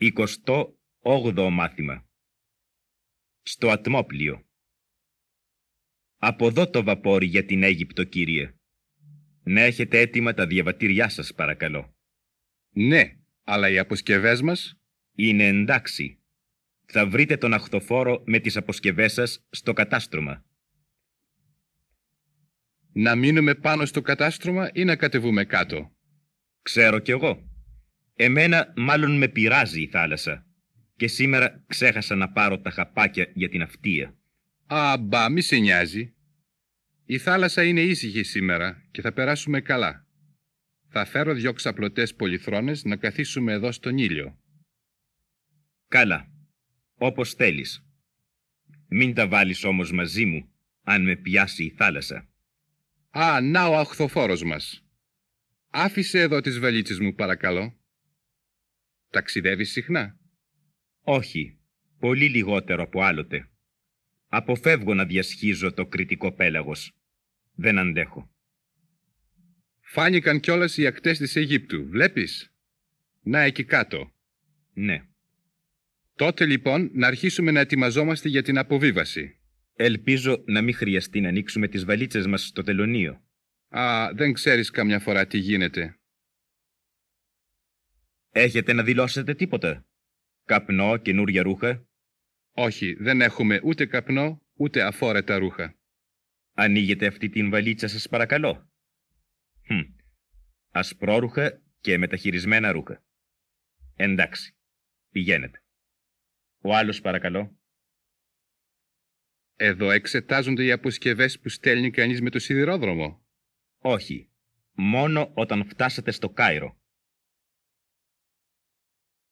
28ο μάθημα Στο ατμόπλιο Από εδώ το βαπόρι για την Αίγυπτο, κύριε. Να έχετε έτοιμα τα διαβατήριά σας, παρακαλώ. Ναι, αλλά οι αποσκευές μας... Είναι εντάξει. Θα βρείτε τον αχθοφόρο με τις αποσκευές σας στο κατάστρωμα. Να μείνουμε πάνω στο κατάστρωμα ή να κατεβούμε κάτω; Ξέρω κι εγώ. Εμένα μάλλον με πειράζει η θάλασσα. Και σήμερα ξέχασα να πάρω τα χαπάκια για την αυτία. Α, μπα, μη σε νοιάζει. Η θάλασσα είναι ήσυχη σήμερα και θα περάσουμε καλά. Θα φέρω δυο ξαπλωτές πολυθρόνες να καθίσουμε εδώ στον ήλιο. Καλά. Όπως θέλεις. Μην τα βάλεις όμως μαζί μου, αν με πιάσει η θάλασσα. Α, να ο αχθοφόρος μας. Άφησε εδώ τις βαλίτσες μου, παρακαλώ. Ταξιδεύεις συχνά; Όχι. Πολύ λιγότερο από άλλοτε. Αποφεύγω να διασχίζω το κριτικό πέλαγος. Δεν αντέχω. Φάνηκαν κιόλας οι ακτές της Αιγύπτου, βλέπεις; Να εκεί κάτω. Ναι. Τότε λοιπόν να αρχίσουμε να ετοιμαζόμαστε για την αποβίβαση. Ελπίζω να μην χρειαστεί να ανοίξουμε τις βαλίτσες μας στο τελωνίο. Α, δεν ξέρεις καμιά φορά τι γίνεται. Έχετε να δηλώσετε τίποτα. Καπνό, καινούρια ρούχα; Όχι, δεν έχουμε ούτε καπνό, ούτε αφόρετα ρούχα. Ανοίγετε αυτή την βαλίτσα σας παρακαλώ. Χμ. Ασπρόρουχα και μεταχειρισμένα ρούχα. Εντάξει. Πηγαίνετε. Ο άλλος παρακαλώ. Εδώ εξετάζονται οι αποσκευές που στέλνει κανείς με το σιδηρόδρομο. Όχι. Μόνο όταν φτάσετε στο Κάιρο.